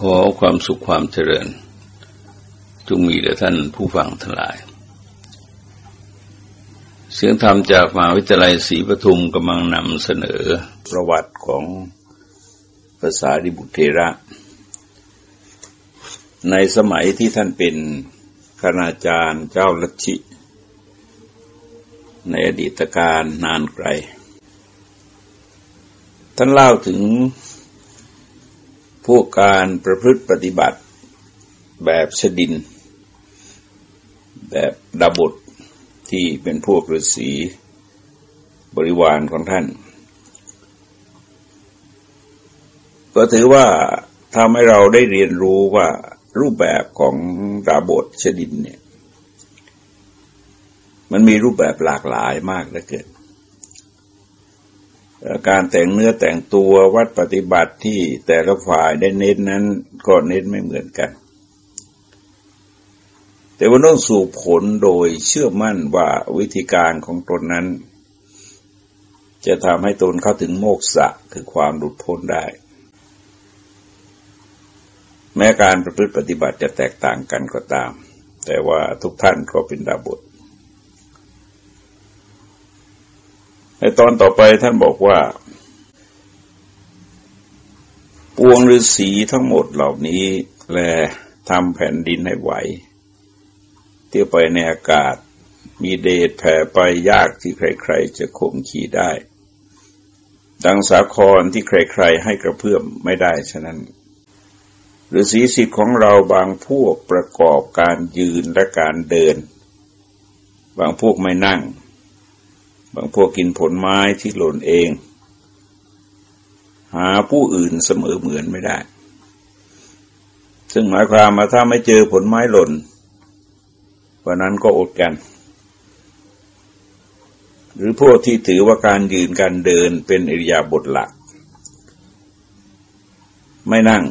ขอความสุขความเจริญ จงมีแด่ท่านผู้ฟังทั้งหลาย เสียงธรรมจากมหาวิทยาลัยศรีปทุมกำลังนำเสนอประวัติของภาษาดิบุตรเทระ ในสมัยที่ท่านเป็นคณาจารย์เจ้าลัทธิในอดีตการนานไกล ท่านเล่าถึง พวกการประพฤติปฏิบัติแบบสดิน แบบดาบทที่เป็นพวกฤาษีบริวารของท่าน ก็ถือว่าทำให้เราได้เรียนรู้ว่ารูปแบบของดาบทชดินเนี่ย มันมีรูปแบบหลากหลายมากเหลือเกิน การแต่งเนื้อแต่งตัววัดปฏิบัติที่แต่ละฝ่ายได้เน้นนั้นก็เน้นไม่เหมือนกัน แต่ว่าต้องสู่ผลโดยเชื่อมั่นว่าวิธีการของตนนั้น จะทำให้ตนเข้าถึงโมกษะคือความหลุดพ้นได้ แม้การประพฤติปฏิบัติจะแตกต่างกันก็ตาม แต่ว่าทุกท่านก็เป็นดาบท ในตอนต่อไปท่านบอกว่า ปวงฤาษีทั้งหมดเหล่านี้แลทำแผ่นดินให้ไหว เที่ยวไปในอากาศ มีเดชแผ่ไปยากที่ใครๆ จะข่มขี่ได้ ดังสาครที่ใครๆ ให้กระเพื่อมไม่ได้ฉะนั้นฤาษีสิทธิ์ของเราบางพวกประกอบการยืนและการเดิน บางพวกไม่นั่ง บางพวกกินผลไม้ที่หล่นเอง หาผู้อื่นเสมอเหมือนไม่ได้ ซึ่งหมายความว่าถ้าไม่เจอผลไม้หล่นวันนั้นก็อดกัน หรือพวกที่ถือว่าการยืนการเดินเป็นอิริยาบถหลัก ไม่นั่ง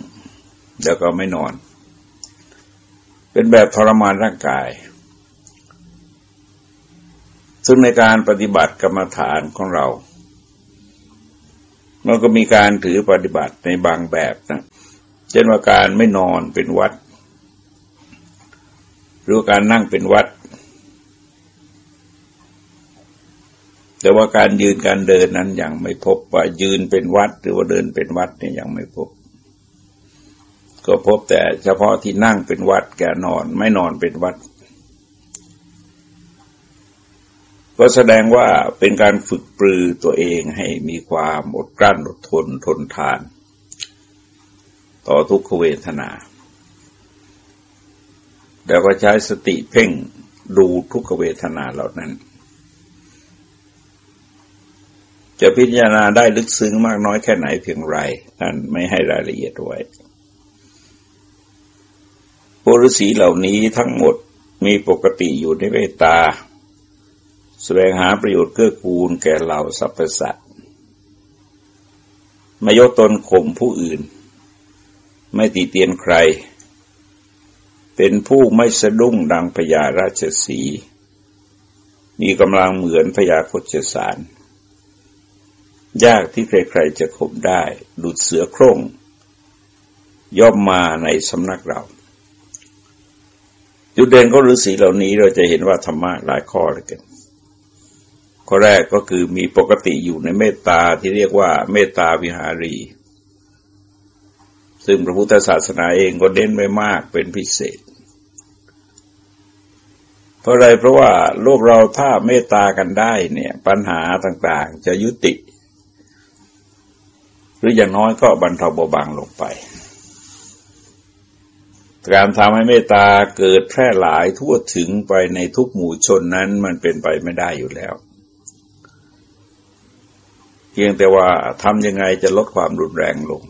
แล้วก็ไม่นอน เป็นแบบทรมานร่างกาย ซึ่งในการปฏิบัติกรรมฐานของเรา มันก็มีการถือปฏิบัติในบางแบบนะ เช่นว่าการไม่นอนเป็นวัด หรือการนั่งเป็นวัด แต่ว่าการยืนการเดินนั้นยังไม่พบว่ายืนเป็นวัด หรือว่าเดินเป็นวัดเนี่ยยังไม่พบ ก็พบแต่เฉพาะที่นั่งเป็นวัดแกนอนไม่นอนเป็นวัด ก็แสดงว่าเป็นการฝึกปรือตัวเองให้มีความอดกลั้นอดทนทนทาน ต่อทุกขเวทนา แล้วก็ใช้สติเพ่งดูทุกขเวทนาเหล่านั้น จะพิจารณาได้ลึกซึ้งมากน้อยแค่ไหนเพียงไรท่านไม่ให้รายละเอียดไว้ปุรุษีเหล่านี้ทั้งหมดมีปกติอยู่ในเวตา แสวงหาประโยชน์เกื้อกูลแก่เหล่าสรรพสัตว์ไม่ยกตนข่มผู้อื่น ไม่ตีเตียนใคร เป็นผู้ไม่สะดุ้งดังพญาราชสี มีกำลังเหมือนพญาโคชสาร ยากที่ใครๆจะข่มได้ ดุดเสือโคร่ง ย่อมมาในสำนักเราจุดเด่นของฤาษีเหล่านี้เราจะเห็นว่าธรรมะหลายข้อเลยกัน ข้อแรกก็คือมีปกติอยู่ในเมตตาที่เรียกว่าเมตตาวิหารี ซึ่งพระพุทธศาสนาเองก็เน้นไม่มากเป็นพิเศษ เพราะอะไรเพราะว่าโลกเราถ้าเมตตากันได้เนี่ยปัญหาต่างๆจะยุติ หรืออย่างน้อยก็บรรเทาเบาบางลงไป การทำให้เมตตาเกิดแพร่หลายทั่วถึงไปในทุกหมู่ชนนั้นมันเป็นไปไม่ได้อยู่แล้ว พียงแต่ว่าทำยังไงจะลดความรุนแรงลง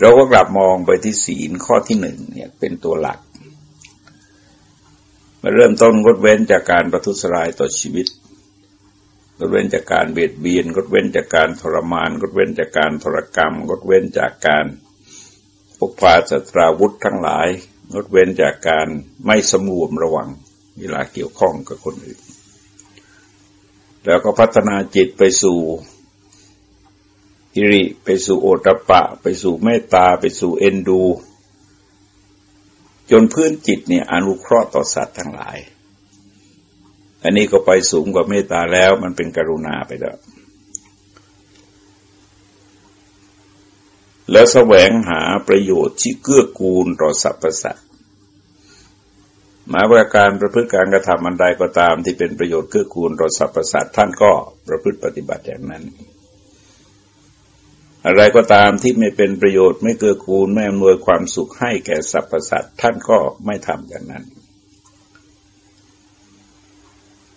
เราก็กลับมองไปที่ศีลข้อที่หนึ่งเนี่ยเป็นตัวหลักมาเริ่มต้นงดเว้นจากการประทุษร้ายต่อชีวิตงดเว้นจากการเบียดเบียนงดเว้นจากการทรมานงดเว้นจากการทรกรรมงดเว้นจากการพกพาสตราวุธทั้งหลายงดเว้นจากการไม่สมรวมระวังเวลาเกี่ยวข้องกับคนอื่น แล้วก็พัฒนาจิตไปสู่ฮิริไปสู่โอตปะ ไปสู่เมตตา ไปสู่เอ็นดู จนพื้นจิตเนี่ยอนุเคราะห์ต่อสัตว์ทั้งหลาย อันนี้ก็ไปสูงกว่าเมตตาแล้วมันเป็นกรุณาไปแล้ว แล้วแสวงหาประโยชน์ที่เกื้อกูลต่อสรรพสัตว์ หมายว่าการประพฤติการกระทำอันใดก็ตามที่เป็นประโยชน์เกื้อกูลต่อสรรพสัตว์ท่านก็ประพฤติปฏิบัติอย่างนั้น อะไรก็ตามที่ไม่เป็นประโยชน์ไม่เกื้อกูลไม่อำนวยความสุขให้แก่สรรพสัตว์ท่านก็ไม่ทำอย่างนั้น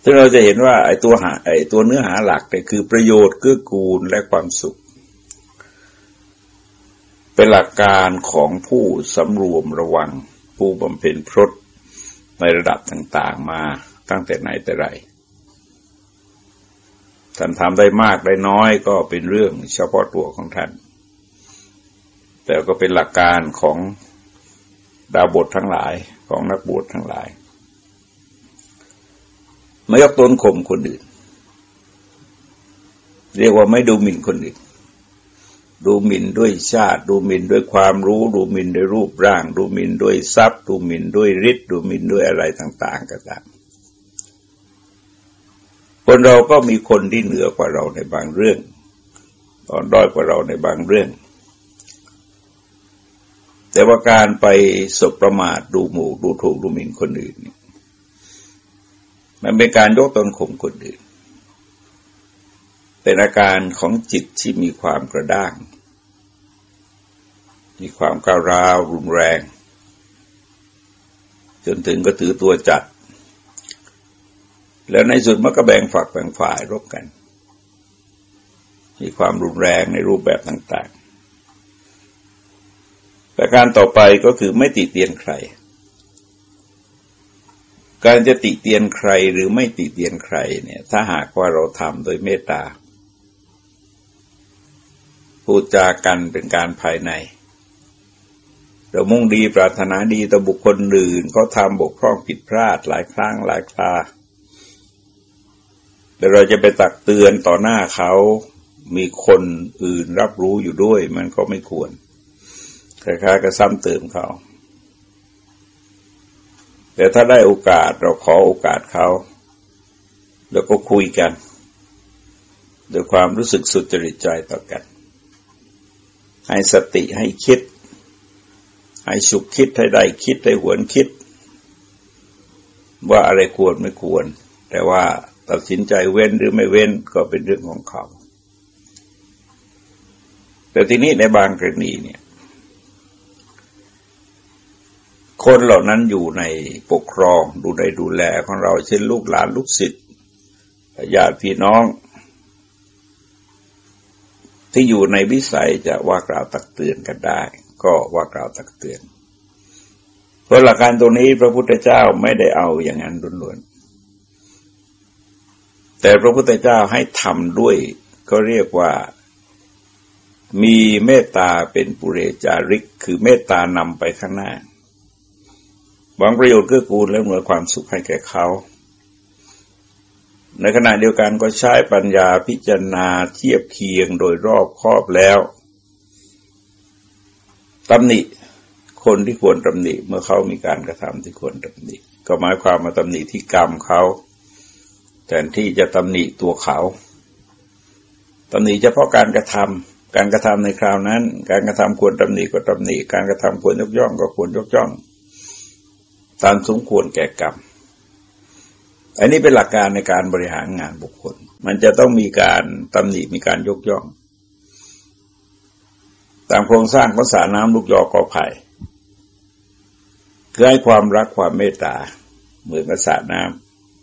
ซึ่งเราจะเห็นว่าไอ้ตัวหาไอ้ตัวเนื้อหาหลักเนี่ยคือประโยชน์เกื้อกูลและความสุข เป็นหลักการของผู้สำรวมระวัง ผู้บำเพ็ญพรต ในระดับต่างๆมาตั้งแต่ไหนแต่ไรท่านทำได้มากได้น้อยก็เป็นเรื่องเฉพาะตัวของท่าน แต่ก็เป็นหลักการของดาวบททั้งหลายของนักบวชทั้งหลายไม่ยกตนข่มคนอื่น เรียกว่าไม่ดูหมิ่นคนอื่น ดูหมิ่นด้วยชาติ ดูหมิ่นด้วยความรู้ ดูหมิ่นด้วยรูปร่าง ดูหมิ่นด้วยทรัพย์ ดูหมิ่นด้วยฤทธิ์ดูหมิ่นด้วยอะไรต่าง ๆก็ตามคนเราก็มีคนที่เหนือกว่าเราในบางเรื่องตอนด้อยกว่าเราในบางเรื่อง แต่ว่าการไปสบประมาทดูหมู่ดูถูกดูหมิ่นคนอื่น มันเป็นการยกตนข่มคนอื่น เป็นอาการของจิตที่มีความกระด้าง มีความก้าวร้าวรุนแรง จนถึงก็ถือตัวจัด แล้วในสุดมันก็แบ่งฝักแบ่งฝ่ายรบกัน มีความรุนแรงในรูปแบบต่างๆ ประการต่อไปก็คือไม่ติเตียนใคร การจะติเตียนใครหรือไม่ติเตียนใครเนี่ย ถ้าหากว่าเราทำโดยเมตตาพูดจากันเป็นการภายใน เรามุ่งดีปรารถนาดีต่อบุคคลอื่นเขาทำบกพร่องผิดพลาดหลายครั้งหลายคราแต่เราจะไปตักเตือนต่อหน้าเขา มีคนอื่นรับรู้อยู่ด้วย มันก็ไม่ควรคล้ายๆกับซ้ำเติมเขา แต่ถ้าได้โอกาสเราขอโอกาสเขา แล้วก็คุยกันด้วยความรู้สึกสุจริตใจต่อกัน ให้สติให้คิด ให้สุขคิดให้ได้คิดให้หวนคิด ว่าอะไรควรไม่ควร แต่ว่าตัดสินใจเว้นหรือไม่เว้นก็เป็นเรื่องของเขา แต่ทีนี้ในบางกรณีเนี่ย คนเหล่านั้นอยู่ในปกครองดูในดูแลของเราเช่นลูกหลานลูกศิษย์ญาติพี่น้อง ที่อยู่ในวิสัยจะว่ากล่าวตักเตือนกันได้ ก็ว่ากล่าวตักเตือน เพราะหลักการตรงนี้พระพุทธเจ้าไม่ได้เอาอย่างนั้นล้วนๆแต่พระพุทธเจ้าให้ทำด้วย ก็เรียกว่ามีเมตตาเป็นปุเรจาริก คือเมตตานำไปข้างหน้าหวังประโยชน์เกื้อกูลและเหนือความสุขให้แก่เขา ในขณะเดียวกันก็ใช้ปัญญาพิจารณาเทียบเคียงโดยรอบครอบแล้ว ตำหนิคนที่ควรตำหนิเมื่อเขามีการกระทำที่ควรตำหนิก็หมายความมาตำหนิที่กรรมเขาแทนที่จะตำหนิตัวเขาตำหนิเฉพาะการกระทำการกระทำในคราวนั้น การกระทำควรตำหนิก็ตำหนิการกระทำควรยกย่อง ก็ควรยกย่อง ตามสมควรแก่กรรมอันนี้เป็นหลักการในการบริหารงานบุคคล มันจะต้องมีการตำหนิมีการยกย่อง ตามโครงสร้างภาษาน้ำลูกยอกอไผ่คือให้ความรักความเมตตาเหมือนภาษาน้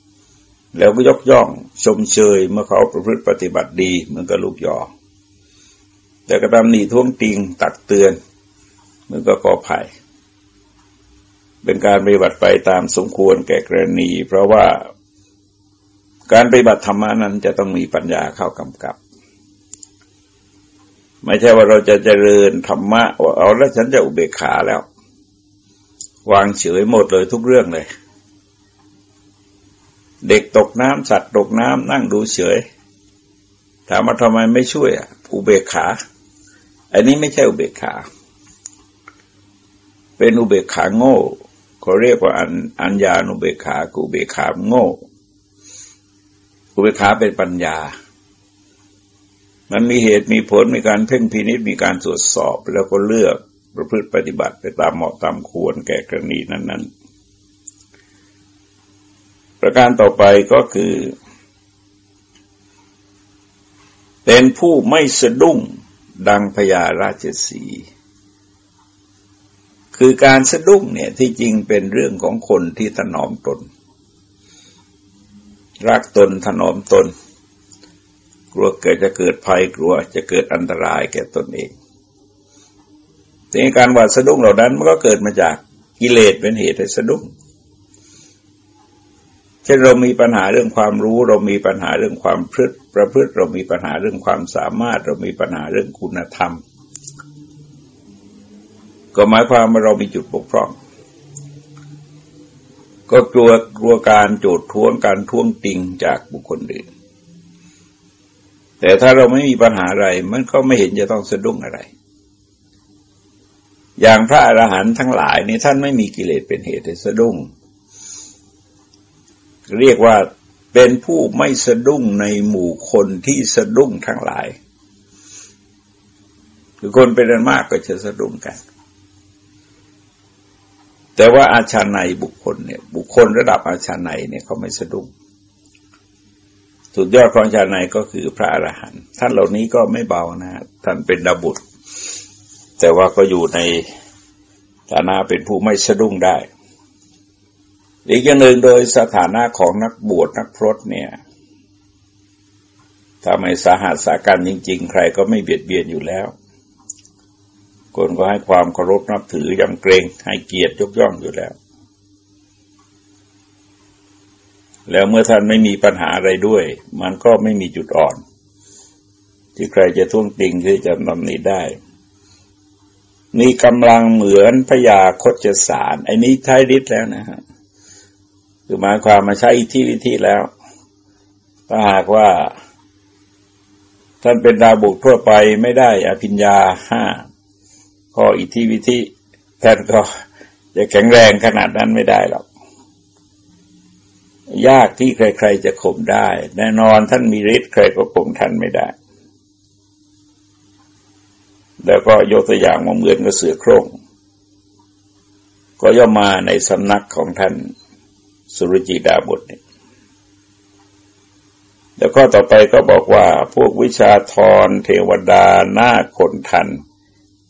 ำแล้วก็ยกย่องชมเชยเมื่อเขาประพฤติปฏิบัติดีเหมือนกับลูกยอ แต่กระทำหนีท้วงติงตักเตือนเหมือนกับกอไผ่เป็นการปฏิบัติไปตามสมควรแก่กรณี เพราะว่าการปฏิบัติธรรมานั้นจะต้องมีปัญญาเข้ากำกับ ไม่ใช่ว่าเราจะเจริญธรรมะว่าเอาแล้วฉันจะอุเบกขาแล้ว วางเฉยหมดเลยทุกเรื่องเลย เด็กตกน้ำสัตว์ตกน้ำนั่งดูเฉย ถามว่าทำไมไม่ช่วยอะอุเบกขา อันนี้ไม่ใช่อุเบกขา เป็นอุเบกขาโง่เขาเรียกว่าอันอัญญาอุเบกขากูเบกขาโง่อุเบกขาเป็นปัญญา มันมีเหตุมีผลมีการเพ่งพินิษมีการตรวจสอบ แล้วก็เลือกประพฤติปฏิบัติไปตามเหมาะตามควรแก่กรณีนั้น ๆ ประการต่อไปก็คือ เป็นผู้ไม่สะดุ้งดังพญาราชสีคือการสะดุ้งเนี่ยที่จริงเป็นเรื่องของคนที่ถนอมตน รักตนถนอมตน กลัวเกิดจะเกิดภัยกลัวจะเกิดอันตรายแก่ตนเองแต่การหวาดสะดุ้งเหล่านั้นมันก็เกิดมาจากกิเลสเป็นเหตุให้สะดุ้งเช่นเรามีปัญหาเรื่องความรู้ เรามีปัญหาเรื่องความพฤติประพฤติเรามีปัญหาเรื่องความสามารถ เรามีปัญหาเรื่องคุณธรรม ก็หมายความว่าเรามีจุดบกพร่อง ก็กลัวกลัวการโจดท้วงการท้วงติงจากบุคคลอื่น แต่ถ้าเราไม่มีปัญหาอะไร มันก็ไม่เห็นจะต้องสะดุ้งอะไร อย่างพระอรหันต์ทั้งหลายนี่ท่านไม่มีกิเลสเป็นเหตุให้สะดุ้ง เรียกว่าเป็นผู้ไม่สะดุ้งในหมู่คนที่สะดุ้งทั้งหลายคือคนเป็นอันมากก็จะสะดุ้งกัน แต่ว่าอาชาในบุคคลเนี่ย บุคคลระดับอาชาในเนี่ยเขาไม่สะดุ้ง สุดยอดของอาชาในก็คือพระอรหันต์ท่านเหล่านี้ก็ไม่เบานะท่านเป็นดาบุตร แต่ว่าก็อยู่ในฐานะเป็นผู้ไม่สะดุ้งได้ อีกอย่างหนึ่งโดยสถานะของนักบวชนักพรตเนี่ยถ้าไม่สาหัสสาการจริง ๆ ใครก็ไม่เบียดเบียนอยู่แล้ว คนก็ให้ความเคารพนับถือยำเกรงให้เกียรติยกย่องอยู่แล้ว แล้วเมื่อท่านไม่มีปัญหาอะไรด้วย มันก็ไม่มีจุดอ่อน ที่ใครจะท่วงติงที่จะนำนี้ได้ มีกำลังเหมือนพยาคตสารไอ้นี้ใช้ฤทธิ์แล้วนะฮะคือหมายความมาใช้อิทธิวิธีแล้วถ้าหากว่า ท่านเป็นดาวบุกทั่วไปไม่ได้อภิญญาห้าข้ออิทธิวิธีท่านก็จะแข็งแรงขนาดนั้นไม่ได้หรอก ยากที่ใคร ๆ จะข่มได้ แน่นอนท่านมีฤทธิ์ใครก็ข่มท่านไม่ได้ แล้วก็ยกตัวอย่างมาเหมือนกับเสือโคร่งก็ย่อมมาในสำนักของท่านสุรจิดาบุตรเนี่ยแล้วก็ต่อไปก็บอกว่าพวกวิชาธรเทวดาหน้าคนทัน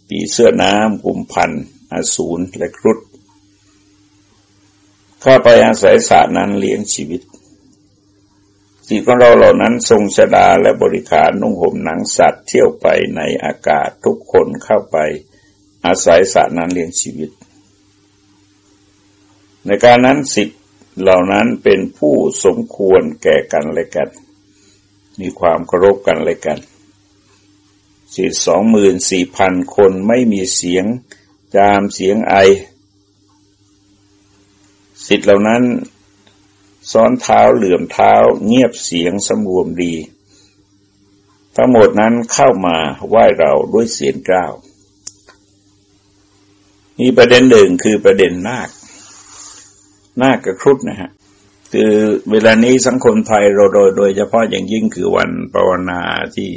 ปีเสื้อน้ำกุมพันอสูรและครุฑ เข้าไปอาศัยศาสตร์นั้นเลี้ยงชีวิตสิ่งของเราเหล่านั้นทรงชดาและบริขารนุ่งห่มหนังสัตว์เที่ยวไปในอากาศทุกคนเข้าไป อาศัยศาสตร์นั้นเลี้ยงชีวิต ในการนั้นสิทธิ์เหล่านั้นเป็นผู้สมควรแก่กันและกัน มีความเคารพกันและกันสิสองหมื่นสี่พันคนไม่มีเสียงจามเสียงไอ สิทธิเหล่านั้นซ้อนเท้าเหลื่อมเท้าเงียบเสียงสำรวมดี ทั้งหมดนั้นเข้ามาไหว้เราด้วยเสียงกล้าวมีประเด็นหนึ่งคือประเด็นนาคนาคกระครุฑนะฮะคือเวลานี้สังคมไทยเราโดยโดยเฉพาะอย่างยิ่งคือวันปวนาที่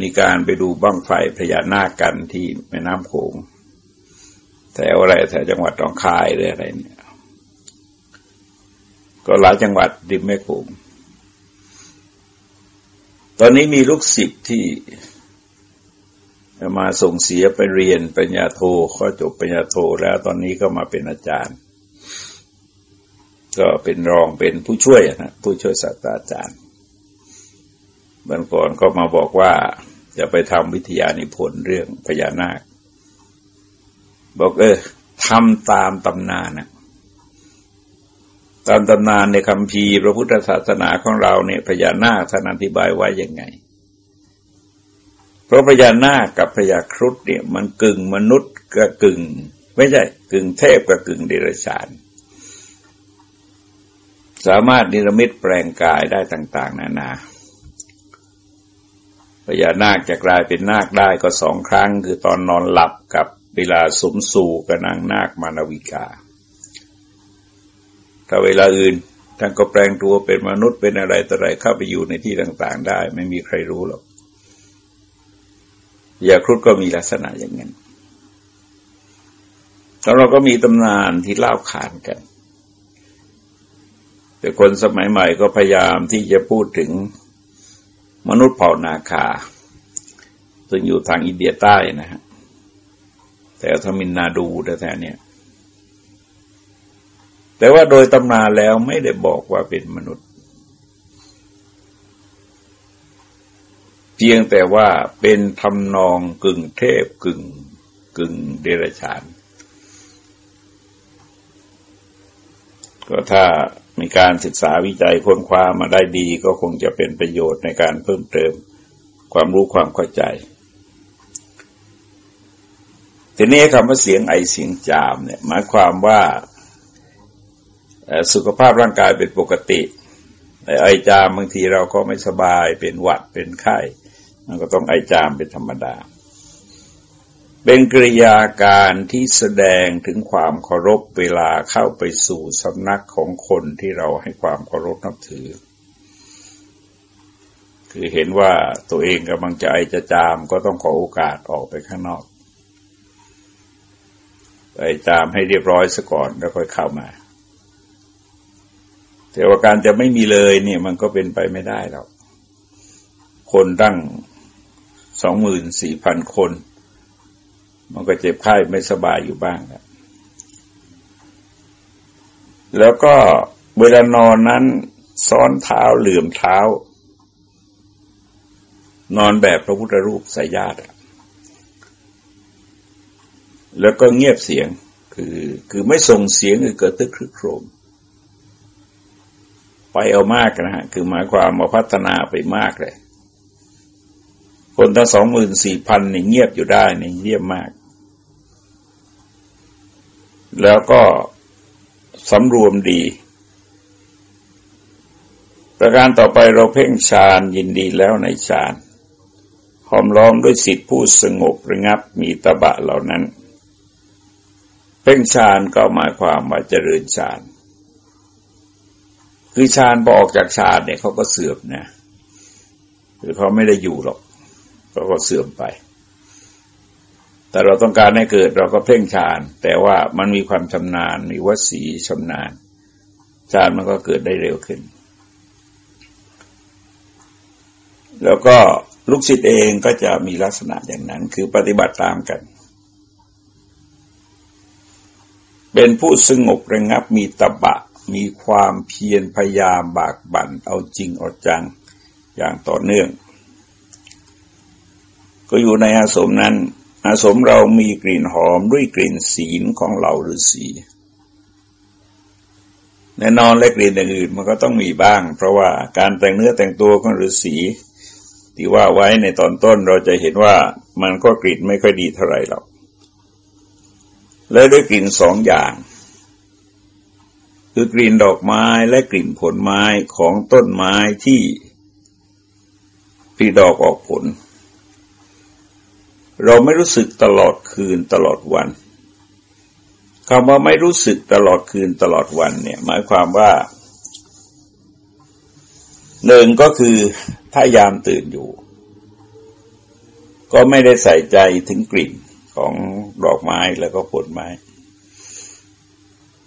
มีการไปดูบ้างไฟพญานาคกันที่แม่น้ำโขง แถวอะไรแถวจังหวัดตองคายหรืออะไรเนี่ย ก็หลายจังหวัดริมแม่โขงตอนนี้มีลูกศิษย์ที่มาส่งเสียไปเรียนปัญญาโทก็จบปัญญาโทแล้วตอนนี้ก็มาเป็นอาจารย์ ก็เป็นรองเป็นผู้ช่วยนะผู้ช่วยศาสตราจารย์บางก่อนก็มาบอกว่าจะไปทำวิทยานิพนธ์เรื่องพญานาค บอกเออทำตามตำนานนะตามตำนานในคำพีพระพุทธศาสนาของเราเนี่ยพญานาคท่านอธิบายไว้ยังไง เพราะพญานาคกับพญาครุฑเนี่ย มันกึ่งมนุษย์กับกึ่ง ไม่ใช่กึ่งเทพกับกึ่งเดรัจฉาน สามารถนิรมิตแปลงกายได้ต่าง ๆ นานาพญานาคจะกลายเป็นนาคได้ก็สองครั้ง คือตอนนอนหลับกับ เวลาสมสู่กับนางนาคมานาวิกา ถ้าเวลาอื่นท่านก็แปลงตัวเป็นมนุษย์เป็นอะไรต่ออะไรเข้าไปอยู่ในที่ต่างๆ ได้ ไม่มีใครรู้หรอกยาครุฑก็มีลักษณะอย่างนั้นแล้วเราก็มีตำนานที่เล่าขานกัน แต่คนสมัยใหม่ก็พยายามที่จะพูดถึงมนุษย์เผ่านาคา ซึ่งอยู่ทางอินเดียใต้นะฮะ แต่ทมินนาดูแต่แท้เนี่ย แต่ว่าโดยตำนานแล้วไม่ได้บอกว่าเป็นมนุษย์ เพียงแต่ว่าเป็นทำนองกึ่งเทพกึ่งกึ่งเดรัจฉาน ก็ถ้ามีการศึกษาวิจัยค้นคว้ามาได้ดีก็คงจะเป็นประโยชน์ในการเพิ่มเติมความรู้ความเข้าใจ ทีนี้คำว่าเสียงไอเสียงจามเนี่ยหมายความว่าสุขภาพร่างกายเป็นปกติไอจามบางทีเราก็ไม่สบายเป็นหวัดเป็นไข้มันก็ต้องไอจามเป็นธรรมดา เป็นกริยาการที่แสดงถึงความเคารพเวลาเข้าไปสู่สำนักของคนที่เราให้ความเคารพนับถือ คือเห็นว่าตัวเองกำลังจะไอจะจามก็ต้องขอโอกาสออกไปข้างนอก ไปจามให้เรียบร้อยซะก่อนแล้วค่อยเข้ามา แต่ว่าการจะไม่มีเลยเนี่ยมันก็เป็นไปไม่ได้หรอกคนตั้งสองหมื่นสี่พันคน มันก็เจ็บไข้ไม่สบายอยู่บ้างแล้วแล้วก็เวลานอนนั้นซ้อนเท้าเหลื่อมเท้า นอนแบบพระพุทธรูปสายญาติ แล้วก็เงียบเสียงคือคือไม่ส่งเสียงคือเกิดตึกครึกโครม ไปเอามากนะฮะคือหมายความมาพัฒนาไปมากเลย คนตั้งสองหมื่นสี่พันนี่เงียบอยู่ได้นี่เงียบมาก แล้วก็สำรวมดี ประการต่อไปเราเพ่งฌานยินดีแล้วในฌานหอมล้อมด้วยสิทธิผู้สงบระงับมีตบะเหล่านั้น เพ่งฌานก็หมายความว่าเจริญฌาน คือฌานบอกจากฌานเนี่ยเขาก็เสื่อมนะคือเขาไม่ได้อยู่หรอกเขาก็เสื่อมไป แต่เราต้องการให้เกิดเราก็เพ่งฌาน แต่ว่ามันมีความชำนาญมีวสีชำนาญฌานมันก็เกิดได้เร็วขึ้น แล้วก็ลูกศิษย์เองก็จะมีลักษณะอย่างนั้น คือปฏิบัติตามกัน เป็นผู้สงบระงับมีตบะ มีความเพียรพยายามบากบั่นเอาจริงเอาจังอย่างต่อเนื่อง ก็อยู่ในอาสมนั้น อาสมเรามีกลิ่นหอมด้วยกลิ่นศีลของเหล่าฤาษีแน่นอนและกลิ่นอื่นมันก็ต้องมีบ้าง เพราะว่าการแต่งเนื้อแต่งตัวของฤาษีที่ว่าไว้ในตอนต้นเราจะเห็นว่ามันก็กลิ่นไม่ค่อยดีเท่าไหร่หรอก และด้วยกลิ่นสองอย่าง คือกลิ่นดอกไม้และกลิ่นผลไม้ของต้นไม้ที่ปีดอกออกผล เราไม่รู้สึกตลอดคืนตลอดวันคำว่าไม่รู้สึกตลอดคืนตลอดวันเนี่ยหมายความว่าหนึ่งก็คือถ้ายามตื่นอยู่ ก็ไม่ได้ใส่ใจถึงกลิ่น ของดอกไม้แล้วก็ผลไม้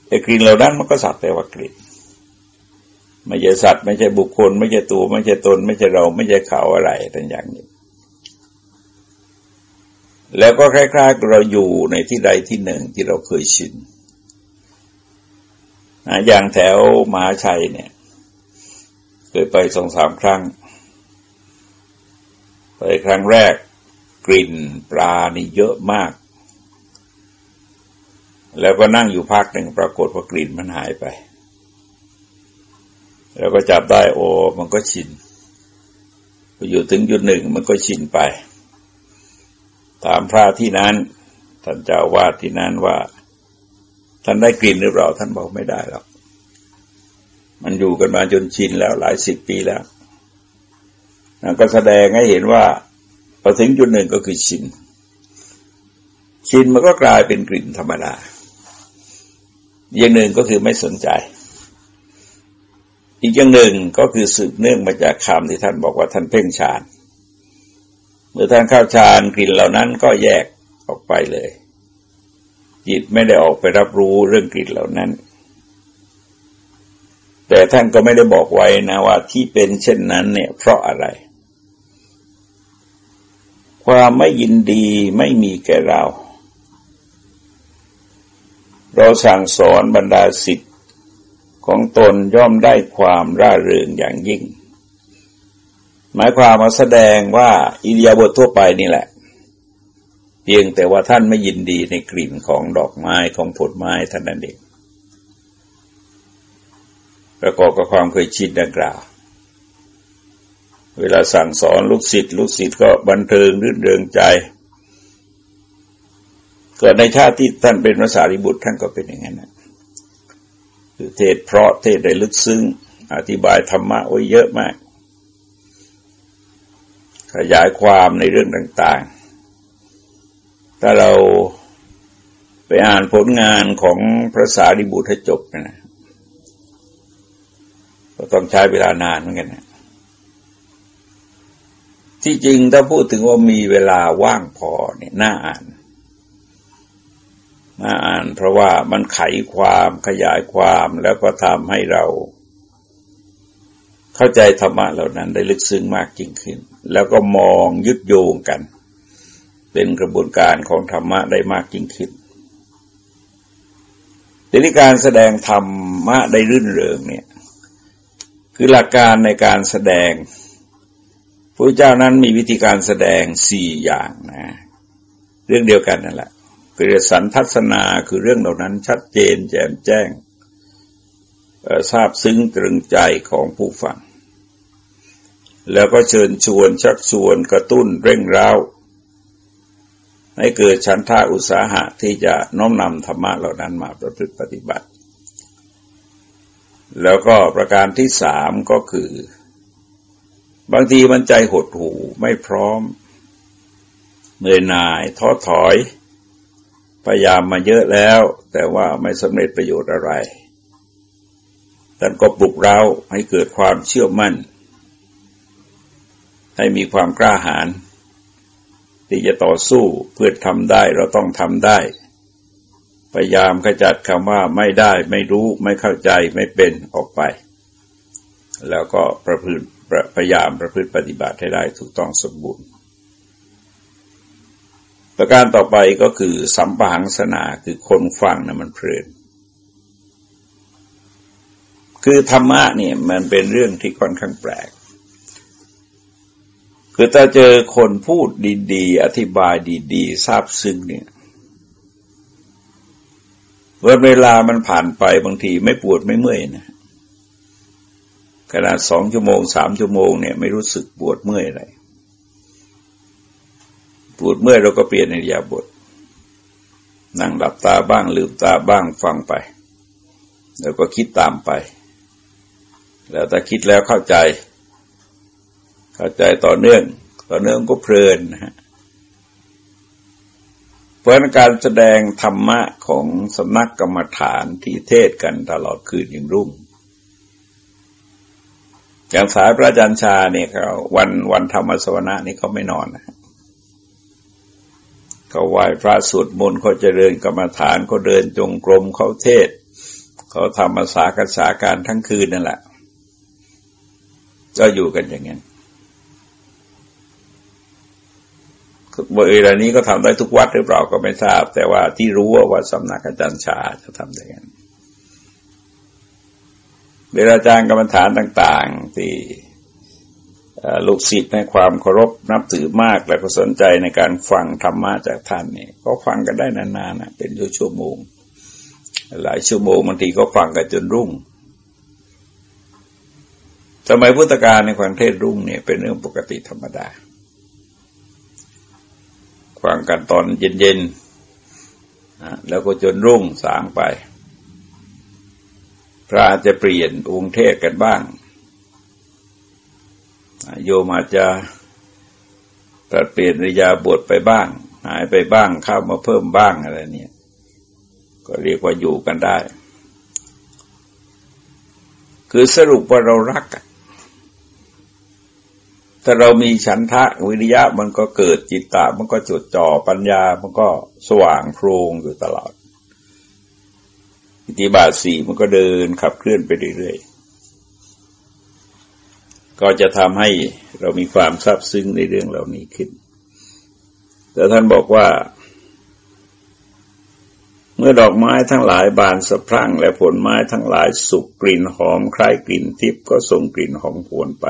แต่กลิ่นเหล่านั้นมันก็สัตว์แต่ว่ากลิ่นไม่ใช่สัตว์ไม่ใช่บุคคล ไม่ใช่ตัว ไม่ใช่ตน ไม่ใช่เรา ไม่ใช่เขาอะไรต่างอย่างนี้ แล้วก็คล้ายๆเราอยู่ในที่ใดที่หนึ่งที่เราเคยชินอย่างแถวมหาชัยเนี่ย เคยไปสองสามครั้ง ไปครั้งแรก กลิ่นปลานี่เยอะมาก แล้วก็นั่งอยู่พักหนึ่งปรากฏว่ากลิ่นมันหายไป แล้วก็จับได้โอ้มันก็ชินอยู่ถึงจุดหนึ่งมันก็ชินไป ถามพระที่นั้น ท่านเจ้าวาดที่นั้นว่า ท่านได้กลิ่นหรือเปล่าท่านบอกไม่ได้หรอกมันอยู่กันมาจนชินแล้วหลายสิบปีแล้วนั่นก็แสดงให้เห็นว่า พอถึงจุดหนึ่งก็คือชิน ชินมันก็กลายเป็นกลิ่นธรรมดาอย่างหนึ่งก็คือไม่สนใจ อีกอย่างหนึ่งก็คือสืบเนื่องมาจากคำที่ท่านบอกว่าท่านเพ่งฌานเมื่อท่านเข้าฌานกลิ่นเหล่านั้นก็แยกออกไปเลย จิตไม่ได้ออกไปรับรู้เรื่องกลิ่นเหล่านั้น แต่ท่านก็ไม่ได้บอกไว้นะว่าที่เป็นเช่นนั้นเนี่ยเพราะอะไร ความไม่ยินดีไม่มีแก่เรา เราสั่งสอนบรรดาสิทธิ์ของตนย่อมได้ความร่าเริงอย่างยิ่ง หมายความมาแสดงว่าอิเดียบททั่วไปนี่แหละ เพียงแต่ว่าท่านไม่ยินดีในกลิ่นของดอกไม้ของผลไม้ท่านนั้นเองประกอบกับความเคยชินดังกล่าว เวลาสั่งสอนลูกศิษย์ลูกศิษย์ก็บันเทิงรื่นเริงใจเกิดในชาติที่ท่านเป็นพระสารีบุตรท่านก็เป็นอย่างนั้นนะคือเทศเพราะเทศได้ลึกซึ้ง อธิบายธรรมะไว้เยอะมาก ขยายความในเรื่องต่างๆ ถ้าเราไปอ่านผลงานของพระสารีบุตรให้จบนะก็ต้องใช้เวลานานเหมือนกันนะ ที่จริงถ้าพูดถึงว่ามีเวลาว่างพอเนี่ยน่าอ่านน่าอ่านเพราะว่ามันไขความขยายความแล้วก็ทำให้เราเข้าใจธรรมะเหล่านั้นได้ลึกซึ้งมากยิ่งขึ้น แล้วก็มองยึดโยงกัน เป็นกระบวนการของธรรมะได้มากยิ่งขึ้นทีนี้การแสดงธรรมะได้รื่นเริงเนี่ย คือหลักการในการแสดง พระเจ้านั้นมีวิธีการแสดงสี่อย่างนะ เรื่องเดียวกันนั่นแหละคือสันทัศนาคือเรื่องเหล่านั้นชัดเจนแจ่มแจ้งทราบซึ้งตรึงใจของผู้ฟัง แล้วก็เชิญชวนชักชวนกระตุ้นเร่งเร้าให้เกิดฉันท่าอุตสาหะที่จะน้อมนำธรรมะเหล่านั้นมาประพฤติปฏิบัติ แล้วก็ประการที่สามก็คือ บางทีมันใจหดหู่ไม่พร้อมเหนื่อยหน่ายท้อถอย พยายามมาเยอะแล้ว แต่ว่าไม่สำเร็จประโยชน์อะไรท่านก็ปลุกเราให้เกิดความเชื่อมั่น ให้มีความกล้าหาญที่จะต่อสู้เพื่อทำได้เราต้องทำได้ พยายามขจัดคำว่าไม่ได้ ไม่รู้ไม่เข้าใจไม่เป็นออกไป แล้วก็ประพฤติ พยายามประพฤติปฏิบัติให้ได้ถูกต้องสมบูรณ์ ประการต่อไปก็คือสัมปหังสนาคือคนฟังนะมันเพลิน คือธรรมะเนี่ยมันเป็นเรื่องที่ค่อนข้างแปลก คือถ้าเจอคนพูดดีๆ อธิบายดีๆทราบซึ้งเนี่ยเวลามันผ่านไปบางทีไม่ปวดไม่เมื่อยนะ ขนาดสองชั่วโมงสามชั่วโมงเนี่ยไม่รู้สึกปวดเมื่อยอะไร ปวดเมื่อยเราก็เปลี่ยนในยาบท นั่งหลับตาบ้างลืมตาบ้างฟังไป แล้วก็คิดตามไป แล้วถ้าคิดแล้วเข้าใจ เข้าใจต่อเนื่อง ต่อเนื่องก็เพลินนะฮะเพราะการแสดงธรรมะของสำนักกรรมฐานที่เทศกันตลอดคืนอย่งรุ่ง อย่างสายพระจารย์ชาเนี่ยเขาวันวันธรรมสวนะนี่เขาไม่นอนนะเขาไหว้พระสวดมนต์เขาเจริญกรรมฐานเขาเดินจงกรมเขาเทศเขาทำภาษากษาการทั้งคืนนั่นแหละก็อยู่กันอย่างนี้บริเวณนี้ก็ทำได้ทุกวัดหรือเปล่าก็ไม่ทราบ แต่ว่าที่รู้ว่าสำนักอาจารย์ชาจะทำอย่างนั้น เวลาจารย์กรรมฐานต่าง ๆ ที่ลูกศิษย์ให้ความเคารพนับถือมากและก็สนใจในการฟังธรรมะจากท่านเนี่ยก็ฟังกันได้นานๆเป็นชั่วโมง หลายชั่วโมงบางทีก็ฟังกันจนรุ่งสมัยพุทธกาลในความเทศรุ่งเนี่ยเป็นเรื่องปกติธรรมดาฟังกันตอนเย็นๆแล้วก็จนรุ่งสางไป พระอาจจะเปลี่ยนองค์เทศกันบ้าง โยมอาจจะปรับเปลี่ยนระยาบทไปบ้าง หายไปบ้างเข้ามาเพิ่มบ้างอะไรเนี่ย ก็เรียกว่าอยู่กันได้ คือสรุปว่าเรารักถ้าเรามีฉันทะวิริยะมันก็เกิดจิตตะ มันก็จดจ่อปัญญา มันก็สว่างโพรงอยู่ตลอด อิติบาทสี่มันก็เดินขับเคลื่อนไปเรื่อยๆ ก็จะทำให้เรามีความซาบซึ้งในเรื่องเหล่านี้ขึ้น แต่ท่านบอกว่า เมื่อดอกไม้ทั้งหลายบานสะพรั่ง และผลไม้ทั้งหลายสุกกลิ่นหอมคล้ายกลิ่นทิพย์ก็ส่งกลิ่นหอมหวนไป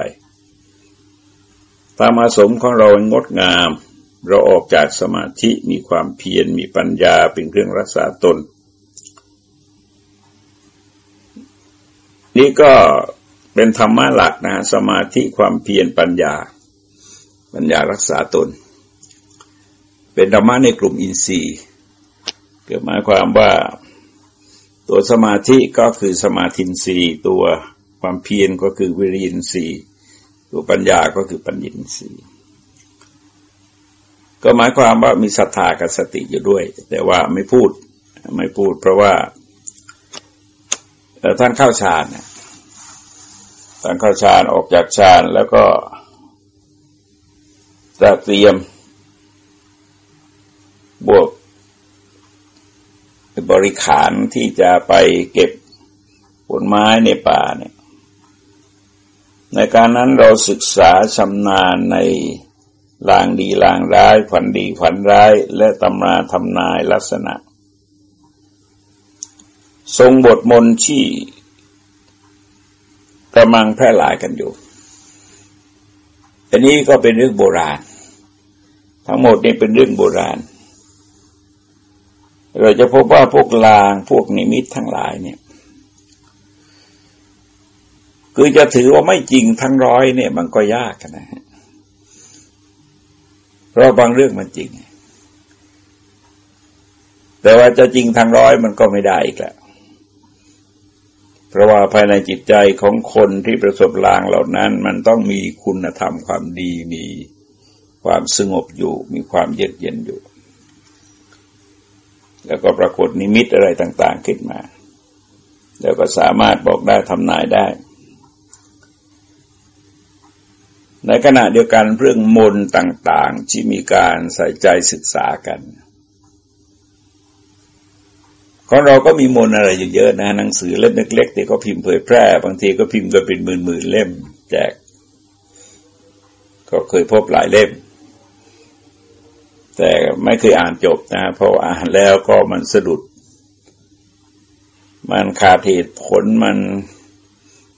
ตามอาสมของเรางดงาม เราออกจากสมาธิมีความเพียรมีปัญญาเป็นเครื่องรักษาตน นี่ก็เป็นธรรมะหลักนะสมาธิความเพียรปัญญา ปัญญารักษาตน เป็นธรรมะในกลุ่มอินทรีย์เกิดหมายความว่าตัวสมาธิก็คือสมาธินทรีย์ตัวความเพียรก็คือวิริยินทรีย์ตัวปัญญาก็คือปัญญินทรีย์ก็หมายความว่ามีศรัทธากับสติอยู่ด้วย แต่ว่าไม่พูดไม่พูด เพราะว่า ท่านเข้าฌานท่านเข้าฌานออกจากฌานแล้วก็จะเตรียม บวกบริขารที่จะไปเก็บผลไม้ในป่าเนี่ย ในการนั้นเราศึกษาชำนาญในลางดีลางร้าย ฝันดีฝันร้าย และตำราทำนายลักษณะ ทรงบทมนที่กำลังแพร่หลายกันอยู่ อันนี้ก็เป็นเรื่องโบราณ ทั้งหมดนี่เป็นเรื่องโบราณ เราจะพบว่าพวกลางพวกนิมิตทั้งหลายเนี่ย คือจะถือว่าไม่จริงทั้งร้อยเนี่ย มันก็ยากนะฮะเพราะบางเรื่องมันจริง แต่ว่าจะจริงทั้งร้อยมันก็ไม่ได้อีกแล้ว เพราะว่าภายในจิตใจของคนที่ประสบลางเหล่านั้น มันต้องมีคุณธรรมความดีมีความสงบอยู่ มีความเยือกเย็นอยู่ แล้วก็ปรากฏนิมิตอะไรต่าง ๆ ขึ้นมา แล้วก็สามารถบอกได้ทำนายได้ ในขณะเดียวกันเรื่องมนต่าง ๆ ที่มีการใส่ใจศึกษากัน ของเราก็มีมนอะไรอยู่เยอะนะหนังสือเล่มเล็กๆแต่ก็พิมพ์เผยแพร่ บางทีก็พิมพ์ก็เป็นหมื่นๆเล่ม แจก ก็เคยพบหลายเล่ม แต่ไม่เคยอ่านจบนะเพราะอ่านแล้วก็มันสะดุด มันขาดเหตุผลมัน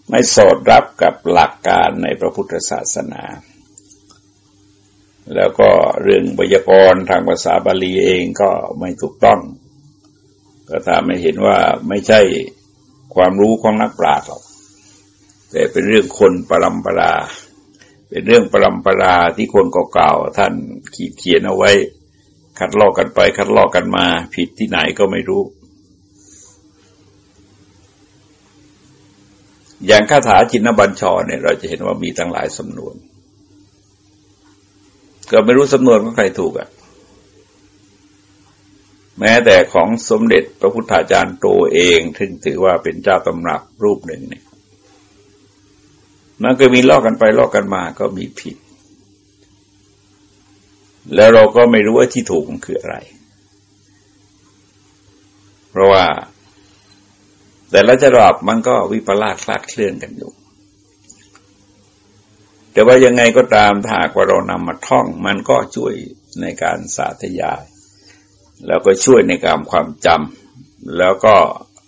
ไม่สอดรับกับหลักการในพระพุทธศาสนา แล้วก็เรื่องไวยากรณ์ทางภาษาบาลีเองก็ไม่ถูกต้อง ก็ทำให้เห็นว่าไม่ใช่ความรู้ของนักปราชญ์หรอกแต่เป็นเรื่องคนปรำปรา เป็นเรื่องปรำปราที่คนเก่าๆท่านขีดเขียนเอาไว้ คัดลอกกันไป คัดลอกกันมา ผิดที่ไหนก็ไม่รู้ อย่างคาถาจินบัญชรเนี่ย เราจะเห็นว่ามีตั้งหลายสำนวน ก็ไม่รู้สำนวนของใครถูกอะ่ะ แม้แต่ของสมเด็จพระพุทธาจารย์โตเองถึงถือว่าเป็นเจ้าตำรับรูปหนึ่งเนี่ยมันก็มีลอกกันไปลอกกันมาก็มีผิด แล้วเราก็ไม่รู้ว่าที่ถูกมันคืออะไร เพราะว่า แต่ละจรอบมันก็วิปลาสคลาดเคลื่อนกันอยู่ แต่ว่ายังไงก็ตามถ้าว่าเรานำมาท่อง มันก็ช่วยในการสาธยาย แล้วก็ช่วยในการความจำแล้วก็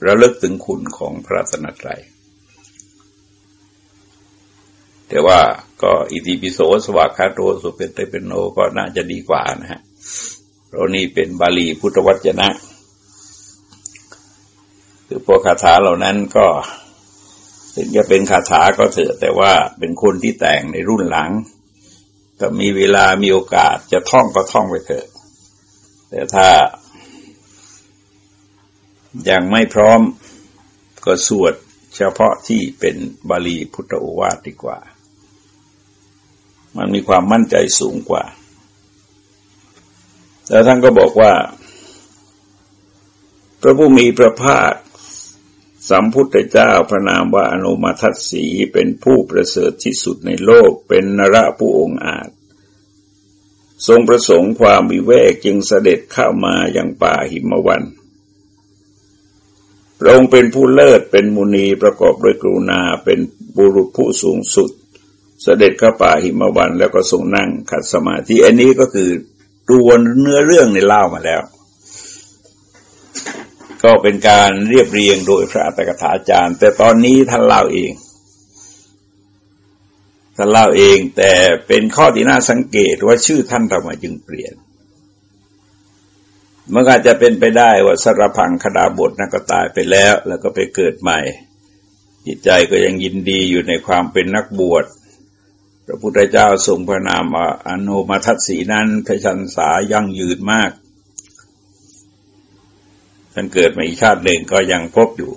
ระลึกถึงคุณของพระสนตรัยแต่ว่าก็อิติปิโสสวากาโตสุเปเตเป็นโนก็น่าจะดีกว่านะฮะเพราะนี่เป็นบาลีพุทธวจนะคือพวกคาถาเหล่านั้นก็ถึงจะเป็นคาถาก็เถอะแต่ว่าเป็นคนที่แต่งในรุ่นหลังก็มีเวลามีโอกาสจะท่องก็ท่องไปเถอะ แต่ถ้ายังไม่พร้อมก็สวดเฉพาะที่เป็นบาลีพุทธโอวาทดีกว่า มันมีความมั่นใจสูงกว่า แล้วท่านก็บอกว่า พระผู้มีพระภาคสัมพุทธเจ้าพระนามว่าอนุมาทัศสีเป็นผู้ประเสริฐที่สุดในโลก เป็นนระผู้องอาจ ทรงประสงค์ความวิเวกจึงเสด็จเข้ามายังป่าหิมวันพระองค์เป็นผู้เลิศเป็นมุนีประกอบด้วยกรุณาเป็นบุรุษผู้สูงสุด เสด็จเข้าป่าหิมวันแล้วก็ทรงนั่งขัดสมาธิอันนี้ก็คือตัวเนื้อเรื่องในเล่ามาแล้ว ก็เป็นการเรียบเรียงโดยพระอัตถกถาจารย์ แต่ตอนนี้ท่านเล่าเอง ท่านเล่าเองแต่เป็นข้อที่น่าสังเกตว่าชื่อท่านทำไมจึงเปลี่ยน มันอาจจะเป็นไปได้ว่าสรพังคดาบทนั้นก็ตายไปแล้ว แล้วก็ไปเกิดใหม่ จิตใจก็ยังยินดีอยู่ในความเป็นนักบวชพระพุทธเจ้าทรงพระนามอนุมาทัศสีนั้นพระชันษายั่งยืนมาก ท่านเกิดมาอีกชาติหนึ่งก็ยังพบอยู่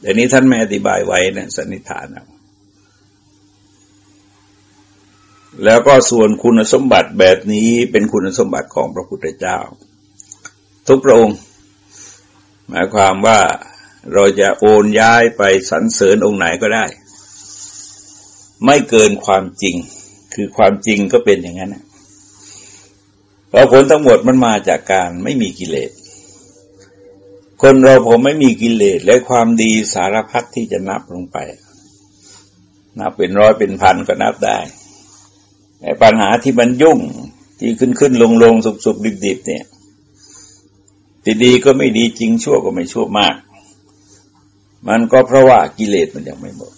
แต่นี้ท่านไม่อธิบายไว้นะสันนิษฐานเอา แล้วก็ส่วนคุณสมบัติแบบนี้เป็นคุณสมบัติของพระพุทธเจ้า ทุกพระองค์ หมายความว่าเราจะโอนย้ายไปสรรเสริญองค์ไหนก็ได้ ไม่เกินความจริง คือความจริงก็เป็นอย่างนั้นเพราะผลทั้งหมดมันมาจากการไม่มีกิเลส คนเราผมไม่มีกิเลสและความดีสารพัดที่จะนับลงไป นับเป็นร้อยเป็นพันก็นับได้ ปัญหาที่มันยุ่งที่ขึ้นขึ้นลงลงสุกสุกดิบดิบเนี่ยที่ดีก็ไม่ดีจริงชั่วก็ไม่ชั่วมาก มันก็เพราะว่ากิเลสมันยังไม่หมด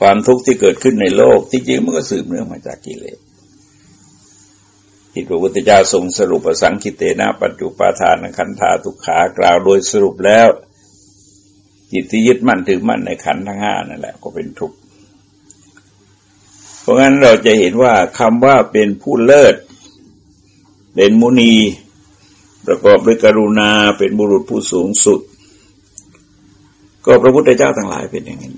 ความทุกข์ที่เกิดขึ้นในโลกที่จริงมันก็สืบเนื่องมาจากกิเลสที่พระพุทธเจ้าทรงสรุปสังคิเตนะปัจจุปาทานขันธาทุกขากล่าวโดยสรุปแล้วจิตที่ยึดมั่นถือมั่นในขันทั้งห้านั่นแหละก็เป็นทุกข์ เพราะงั้นเราจะเห็นว่าคำว่าเป็นผู้เลิศ เป็นมุนี ประกอบด้วยกรุณาเป็นบุรุษผู้สูงสุด ก็พระพุทธเจ้าทั้งหลายเป็นอย่างนี้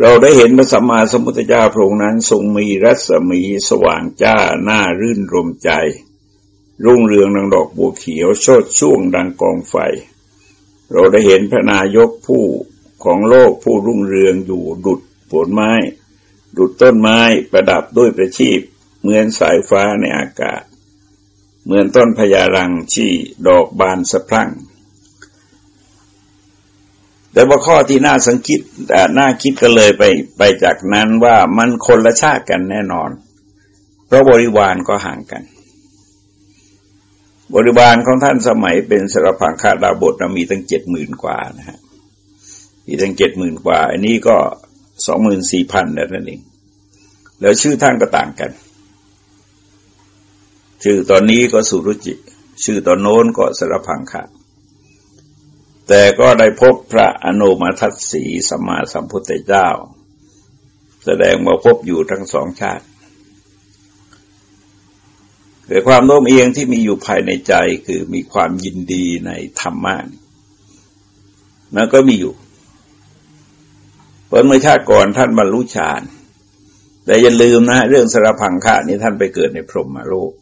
เราได้เห็นพระสัมมาสัมพุทธเจ้าพระองค์นั้นทรงมีรัศมีสว่างจ้าหน้ารื่นรมใจ รุ่งเรืองดังดอกบัวเขียวโชดช่วงดังกองไฟ เราได้เห็นพระนายกผู้ของโลกผู้รุ่งเรืองอยู่ดุดผลไม้ ดุดต้นไม้ประดับด้วยประชีพ เหมือนสายฟ้าในอากาศ เหมือนต้นพญารังที่ดอกบานสะพรั่ง แต่ว่าข้อที่น่าสังคิดน่าคิดก็เลยไปไปจากนั้นว่ามันคนละชาติกันแน่นอน เพราะบริวารก็ห่างกัน บริวารของท่านสมัยเป็นสรพังคาดาบทมีตั้งเจ็ดหมื่นกว่านะฮะมีตั้งเจ็ดหมื่นกว่า อันนี้ก็ สองหมื่นสี่พันนั่นเอง แล้วชื่อท่านก็ต่างกัน ชื่อตอนนี้ก็สุรุจิ ชื่อตอนโน้นก็สรพังคาแต่ก็ได้พบพระอนุมาทัศสีสัมมาสัมพุทธเจ้า แสดงมาพบอยู่ทั้งสองชาติเกิดความโน้มเอียงที่มีอยู่ภายในใจคือมีความยินดีในธรรมะมันก็มีอยู่ เพราะเมื่อชาติก่อนท่านบรรลุฌาน แต่อย่าลืมนะ เรื่องสารพังคะนี่ท่านไปเกิดในพรหมโลก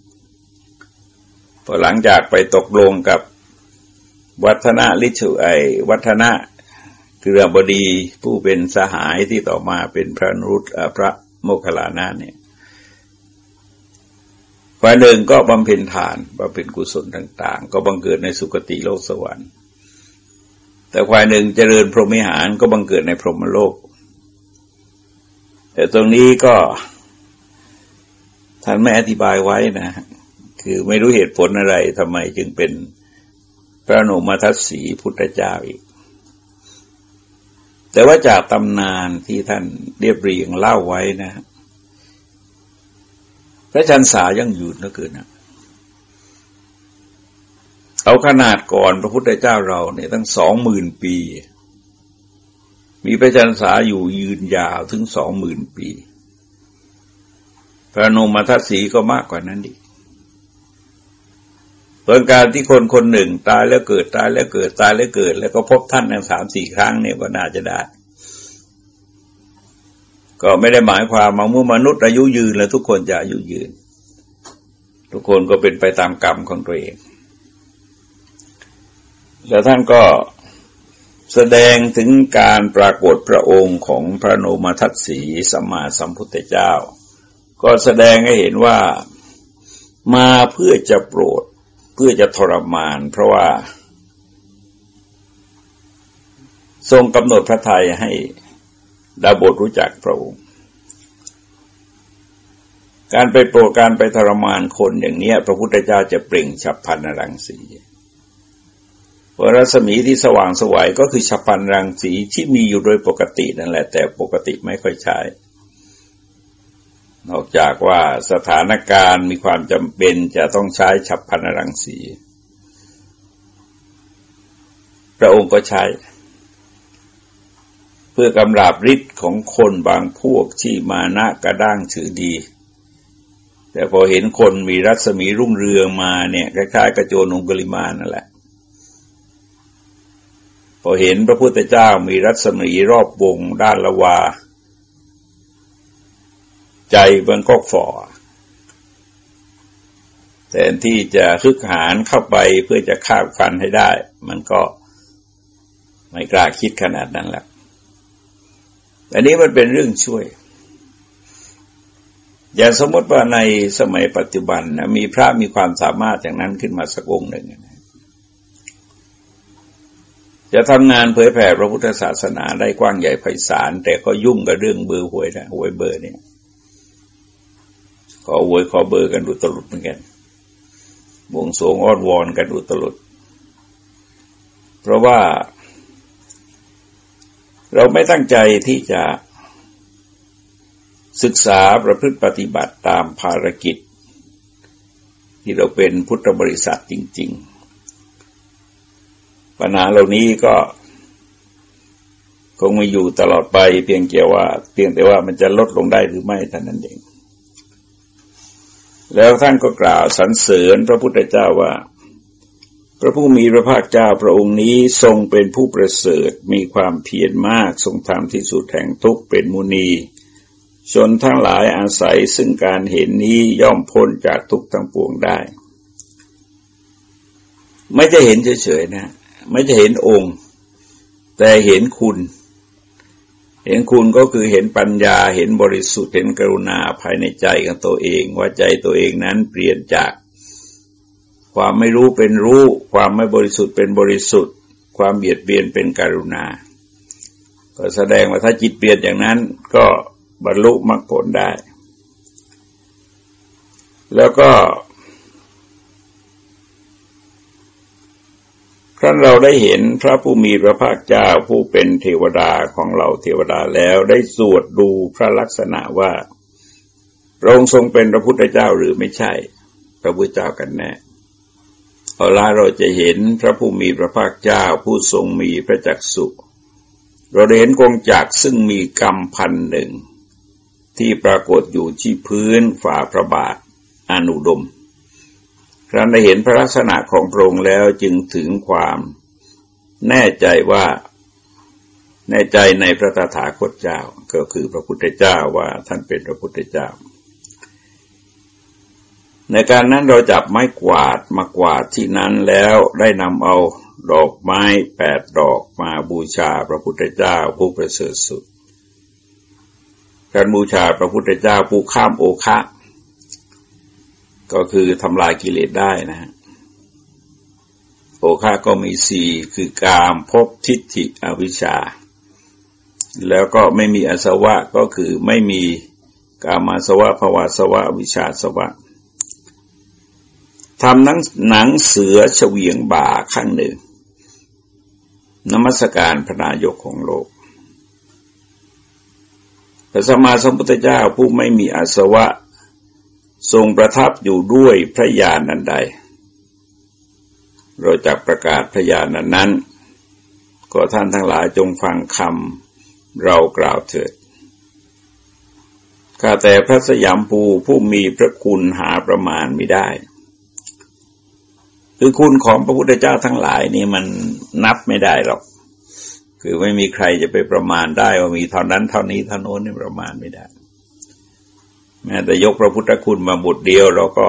พอหลังจากไปตกลงกับวัฒนะลิชุไอวัฒนะคืออบดีผู้เป็นสหายที่ต่อมาเป็นพระนุษพระโมคคัลลานะเนี่ยฝ่ายหนึ่งก็บำเพ็ญทานบำเพ็ญกุศลต่าง ๆ ก็บังเกิดในสุคติโลกสวรรค์ แต่ฝ่ายหนึ่งเจริญพรหมิหารก็บังเกิดในพรหมโลก แต่ตรงนี้ก็ท่านไม่อธิบายไว้นะ คือไม่รู้เหตุผลอะไรทำไมจึงเป็นพระนุมาทัศสีพุทธเจ้าอีก แต่ว่าจากตำนานที่ท่านเรียบเรียงเล่าไว้นะ พระชันษายังอยู่นะเกินนะ เอาขนาดก่อนพระพุทธเจ้าเราเนี่ยตั้งสองหมื่นปี มีพระชันษาอยู่ยืนยาวถึงสองหมื่นปี พระนมทัศสีก็มากกว่านั้นอีกเปิดการที่คนคนหนึ่งตายแล้วเกิดตายแล้วเกิดตายแล้วเกิด แล้วก็พบท่านทั้งสามสี่ครั้งเนี่ยก็น่าจะได้ ก็ไม่ได้หมายความมาเมื่อมนุษย์อายุยืนแล้วทุกคนจะอายุยืน ทุกคนก็เป็นไปตามกรรมของตัวเอง แล้วท่านก็แสดงถึงการปรากฏพระองค์ของพระโนมทัตสีสัมมาสัมพุทธเจ้า ก็แสดงให้เห็นว่ามาเพื่อจะโปรดเพื่อจะทรมาน เพราะว่า ทรงกำหนดพระทัยให้ดาบทรู้จักพระองค์ การไปโปรดการไปทรมานคนอย่างนี้พระพุทธเจ้าจะเปล่งฉับพันนรังสี ราะรัศมีที่สว่างสวัยก็คือฉับพันรังสีที่มีอยู่โดยปกตินั่นแหละ แต่ปกติไม่ค่อยใช้ นอกจากว่าสถานการณ์มีความจำเป็นจะต้องใช้ฉับพันรังสี พระองค์ก็ใช้ เพื่อกำราบฤทธิ์ของคนบางพวกที่มานะกระด้างถือดี แต่พอเห็นคนมีรัศมีรุ่งเรืองมาเนี่ยคล้ายๆกระโจนองกลิมานั่นแหละ พอเห็นพระพุทธเจ้ามีรัศมีรอบวงด้านละวา ใจมันก็ฝ่อแทนที่จะคึกหานเข้าไปเพื่อจะฆ่าฟันให้ได้ มันก็ไม่กล้าคิดขนาดนั้นแหละอันนี้มันเป็นเรื่องช่วย อย่างสมมติว่าในสมัยปัจจุบันนะมีพระมีความสามารถอย่างนั้นขึ้นมาสักองค์หนึ่งนะ จะทำงานเผยแผ่พระพุทธศาสนาได้กว้างใหญ่ไพศาล แต่ก็ยุ่งกับเรื่องเบอร์หวยนะหวยเบอร์เนี่ย ขอหวยขอเบอร์กันอุตลุดเหมือนกันบวงสวงอ้อนวอนกันอุตลุด เพราะว่า เราไม่ตั้งใจที่จะศึกษาประพฤติปฏิบัติตามภารกิจ ที่เราเป็นพุทธบริษัทจริง ๆ ปัญหาเหล่านี้ก็คงไม่อยู่ตลอดไปเพียงแค่ว่า เพียงแต่ว่ามันจะลดลงได้หรือไม่เท่านั้นเอง แล้วท่านก็กล่าวสรรเสริญพระพุทธเจ้าว่า พระผู้มีพระภาคเจ้าพระองค์นี้ทรงเป็นผู้ประเสริฐมีความเพียรมากทรงทำที่สุดแห่งทุกเป็นมุนีชนทั้งหลายอาศัยซึ่งการเห็นนี้ย่อมพ้นจากทุกทั้งปวงได้ ไม่จะเห็นเฉยๆนะ ไม่จะเห็นองค์ แต่เห็นคุณ เห็นคุณก็คือเห็นปัญญาเห็นบริสุทธิ์เห็นกรุณาภายในใจของตัวเอง ว่าใจตัวเองนั้นเปลี่ยนจาก ความไม่รู้เป็นรู้ ความไม่บริสุทธิ์เป็นบริสุทธิ์ ความเบียดเบียนเป็นการุณา ก็แสดงว่าถ้าจิตเปลี่ยนอย่างนั้นก็บรรลุมรรคผลได้ แล้วก็ ครั้นเราได้เห็นพระผู้มีพระภาคเจ้าผู้เป็นเทวดาของเราเทวดาแล้วได้สวดดูพระลักษณะว่าพระองค์ทรงเป็นพระพุทธเจ้าหรือไม่ใช่ พระพุทธเจ้ากันแน่เอาละเราจะเห็นพระผู้มีพระภาคเจ้าผู้ทรงมีพระจักสุเราได้เห็นกงจักซึ่งมีกรรมพันหนึ่งที่ปรากฏอยู่ที่พื้นฝ่าพระบาทอนุดม ครั้นได้เห็นพระลักษณะของพระองค์แล้วจึงถึงความแน่ใจว่าแน่ใจในพระตถาคตเจ้าก็คือพระพุทธเจ้าว่าท่านเป็นพระพุทธเจ้า ในการนั้นเราจับไม้กวาดมากวาดที่นั้นแล้วได้นำเอาดอกไม้แปดดอกมาบูชาพระพุทธเจ้าผู้ประเสริฐสุด การบูชาพระพุทธเจ้าผู้ข้ามโอคะ ก็คือทำลายกิเลสได้นะฮะโอคะก็มีสี่คือกามภพทิฏฐิอวิชชา แล้วก็ไม่มีอสวะก็คือไม่มีกามาสวะภวาสวะวิชาสวะทำหนังหนังเสือเฉวียงบ่าข้างหนึ่งนมัสการพระนายกของโลกพระสมมาสมพุทธเจ้าผู้ไม่มีอาสวะ ทรงประทับอยู่ด้วยพระญาณนันใด เราจะประกาศพระญาณนั้นนั้น ก็ท่านทั้งหลายจงฟังคำเรากล่าวเถิดข้าแต่พระสยามภูผู้มีพระคุณหาประมาณไม่ได้ คือคุณของพระพุทธเจ้าทั้งหลายนี่มันนับไม่ได้หรอก คือไม่มีใครจะไปประมาณได้ว่ามีเท่านั้นเท่านี้เท่าโน้นนี่ประมาณไม่ได้ แม้แต่ยกพระพุทธคุณมาบทเดียวเราก็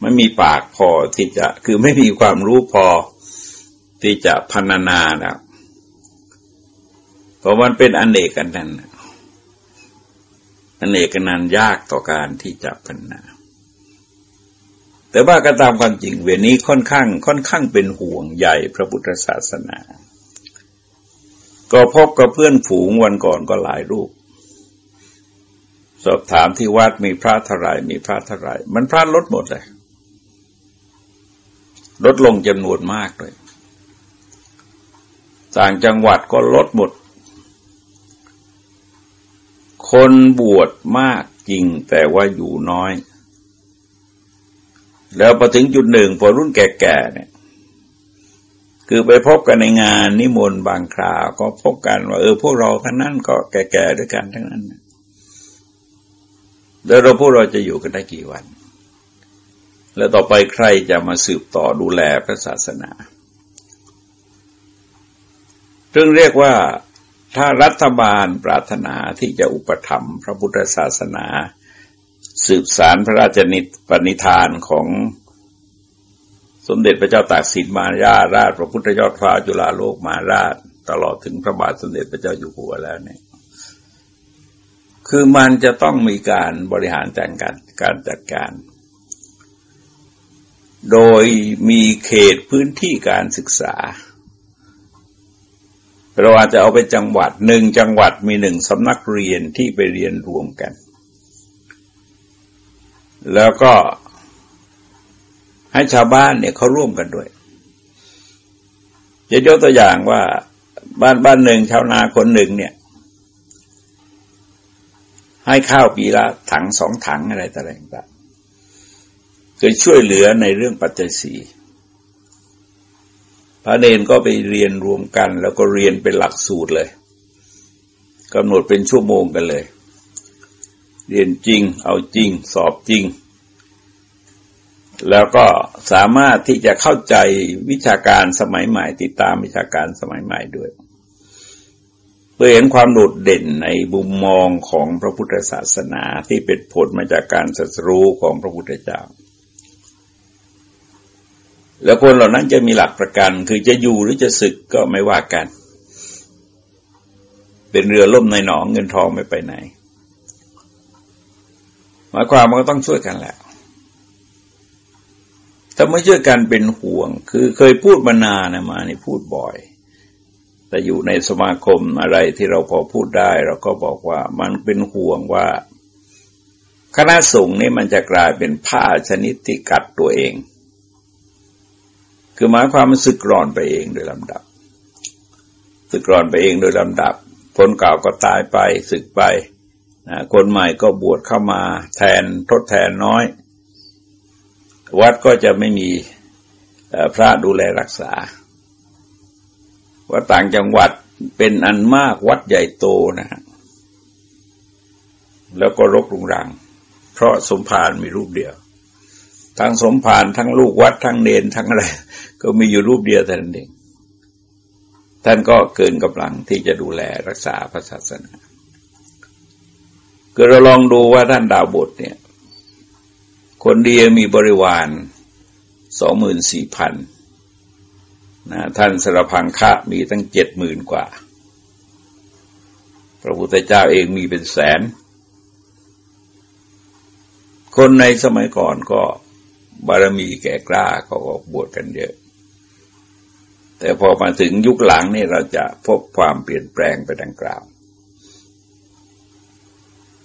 ไม่มีปากพอที่จะคือไม่มีความรู้พอที่จะพันนานะเพราะมันเป็นอนเอกกันนั้นอนเอกกันนั้นยากต่อการที่จะพันนาแต่ว่าก็ตามความจริงเวนี้ค่อนข้างค่อนข้างเป็นห่วงใหญ่พระพุทธศาสนา ก็พบกับเพื่อนฝูงวันก่อนก็หลายรูป สอบถามที่วัดมีพระเท่าไรมีพระเท่าไรมันพระลดหมดเลย ลดลงจำนวนมากเลยต่างจังหวัดก็ลดหมด คนบวชมากจริงแต่ว่าอยู่น้อย แล้วพอถึงจุดหนึ่งพอรุ่นแก่ๆเนี่ยคือไปพบกันในงานนิมนต์บางคราว ก็พบกันว่า เออพวกเราทั้งนั้นก็แก่ๆด้วยกันทั้งนั้น แล้วเราพวกเราจะอยู่กันได้กี่วัน แล้วต่อไปใครจะมาสืบต่อดูแลพระศาสนาซึ่งเรียกว่าถ้ารัฐบาลปรารถนาที่จะอุปถัมภ์พระพุทธศาสนา สืบสารพระราชนิปณิธานของสมเด็จพระเจ้าตากสินมาราราช พระพุทธยอดฟ้าจุฬาโลกมาราช ตลอดถึงพระบาทสมเด็จพระเจ้าอยู่หัวแล้วเนี่ย คือมันจะต้องมีการบริหารจัดการการจัดการ โดยมีเขตพื้นที่การศึกษา เราอาจจะเอาไปจังหวัดหนึ่งจังหวัดมีหนึ่งสำนักเรียนที่ไปเรียนรวมกัน แล้วก็ให้ชาวบ้านเนี่ยเขาร่วมกันด้วยจะยกตัวอย่างว่าบ้านบ้านหนึ่งชาวนาคนหนึ่งเนี่ย ให้ข้าวปีละถังสองถังอะไรต่างๆคือช่วยเหลือในเรื่องปัจจัยสีพระเนนก็ไปเรียนรวมกัน แล้วก็เรียนเป็นหลักสูตรเลยกำหนดเป็นชั่วโมงกันเลย เรียนจริง เอาจริง สอบจริง แล้วก็สามารถที่จะเข้าใจวิชาการสมัยใหม่ ติดตามวิชาการสมัยใหม่ด้วย เพื่อเห็นความโดดเด่นในบุมมองของพระพุทธศาสนาที่เป็นผลมาจากการศัสรู้ของพระพุทธเจ้า แล้วคนเหล่านั้นจะมีหลักประกันคือจะอยู่หรือจะศึกก็ไม่ว่ากัน เป็นเรือล่มในหนองเงินทองไม่ไปไหนหมายความมันก็ต้องช่วยกันแหละถ้าไม่ช่วยกันเป็นห่วง คือเคยพูดมานานนะมานี่พูดบ่อย แต่อยู่ในสมาคมอะไรที่เราพอพูดได้ เราก็บอกว่ามันเป็นห่วงว่า คณะสงฆ์นี่มันจะกลายเป็นผ้าชนิดที่กัดตัวเอง คือหมายความมันสึกร่อนไปเองโดยลำดับ สึกร่อนไปเองโดยลำดับ คนเก่าก็ตายไปสึกไปคนใหม่ก็บวชเข้ามาแทนทดแทนน้อย วัดก็จะไม่มีพระดูแลรักษา วัดต่างจังหวัดเป็นอันมากวัดใหญ่โตนะฮะแล้วก็รกรุงรัง เพราะสมภารมีรูปเดียว ทั้งสมภารทั้งลูกวัดทั้งเนนทั้งอะไร ก็มีอยู่รูปเดียวแต่นั้นเอง ท่านก็เกินกำลังที่จะดูแลรักษาพระศาสนาก็เราลองดูว่าท่านดาวบทเนี่ย คนเดียวมีบริวารสองหมื่นสี่พัน นะท่านสรพังคะมีตั้งเจ็ดหมื่นกว่า พระพุทธเจ้าเองมีเป็นแสน คนในสมัยก่อนก็บารมีแก่กล้าก็ออกบวชกันเยอะ แต่พอมาถึงยุคหลังนี่เราจะพบความเปลี่ยนแปลงไปดังกล่าว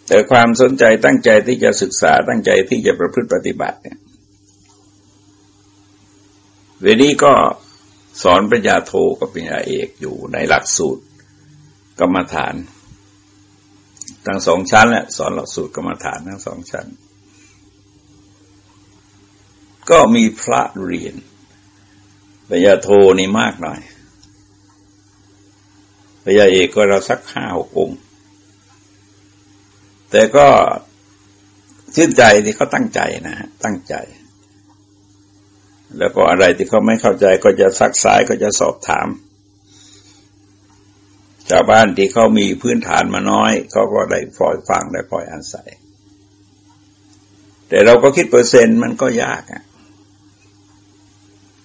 แต่ความสนใจตั้งใจที่จะศึกษาตั้งใจที่จะประพฤติปฏิบัติเนี่ยเวนี้ก็ สอนปัญญาโทกับปัญญาเอกอยู่ในหลักสูตรกรรมฐาน ทั้งสองชั้นแหละสอนหลักสูตรกรรมฐานทั้งสองชั้น ก็มีพระเรียนปัญญาโทนี่มากหน่อยปัญญาเอกก็เราสักห้าหกองค์ แต่ก็ชื่นใจที่เขาตั้งใจนะฮะตั้งใจ แล้วก็อะไรที่เขาไม่เข้าใจก็จะซักซ้ายก็จะสอบถามชาวบ้านที่เขามีพื้นฐานมาน้อยเขาก็ได้ปล่อยฟังได้ปล่อยอาศัย แต่เราก็คิดเปอร์เซ็นต์มันก็ยากอะ่ะ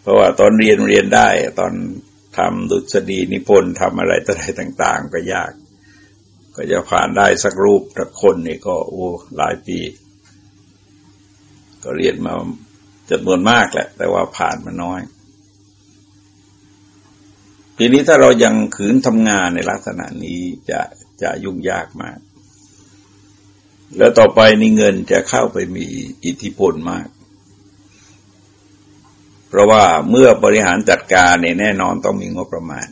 เพราะว่าตอนเรียนเรียนได้ ตอนทำดุษฎีนิพนธ์ทำอะไรต่ออะไรต่าง ๆ ก็ยาก ก็จะผ่านได้สักรูปสักคนนี่ก็โอ้หลายปี ก็เรียนมา จำนวนมากแหละ แต่ว่าผ่านมาน้อย ทีนี้ถ้าเรายังขืนทำงานในลักษณะนี้จะจะยุ่งยากมาก แล้วต่อไปนี่เงินจะเข้าไปมีอิทธิพลมาก เพราะว่าเมื่อบริหารจัดการเนี่ยแน่นอนต้องมีงบประมาณ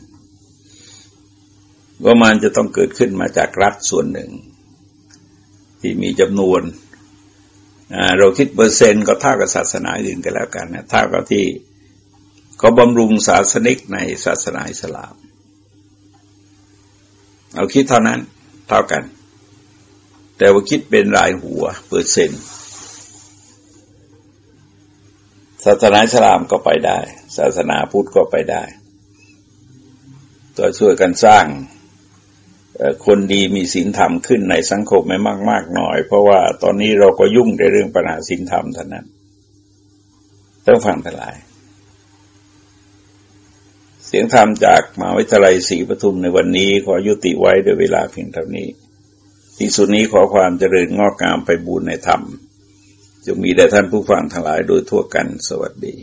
ว่ามันจะต้องเกิดขึ้นมาจากรัฐส่วนหนึ่ง ที่มีจำนวน เราคิดเปอร์เซ็นต์ก็เท่ากับศาสนาอื่นกันแล้วกันนะเท่ากับที่เขาบำรุงศาสนิกในศาสนาอิสลามเอาคิดเท่านั้นเท่ากัน แต่ว่าคิดเป็นรายหัวเปอร์เซ็นต์ศาสนาอิสลามก็ไปได้ ศาสนาพุทธก็ไปได้ตัวช่วยกันสร้าง คนดีมีศีลธรรมขึ้นในสังคมไม่มากมากหน่อย เพราะว่าตอนนี้เราก็ยุ่งในเรื่องปัญหาศีลธรรมเท่านั้นต้องฟังทั้งหลาย เสียงธรรมจากมหาวิทยาลัยศรีปทุมในวันนี้ขอยุติไว้ด้วยเวลาเพียงเท่านี้ ที่สุดนี้ขอความเจริญงอกงามไปบูรณนธรรมจะมีแด่ท่านผู้ฟังทั้งหลายโดยทั่วกันสวัสดี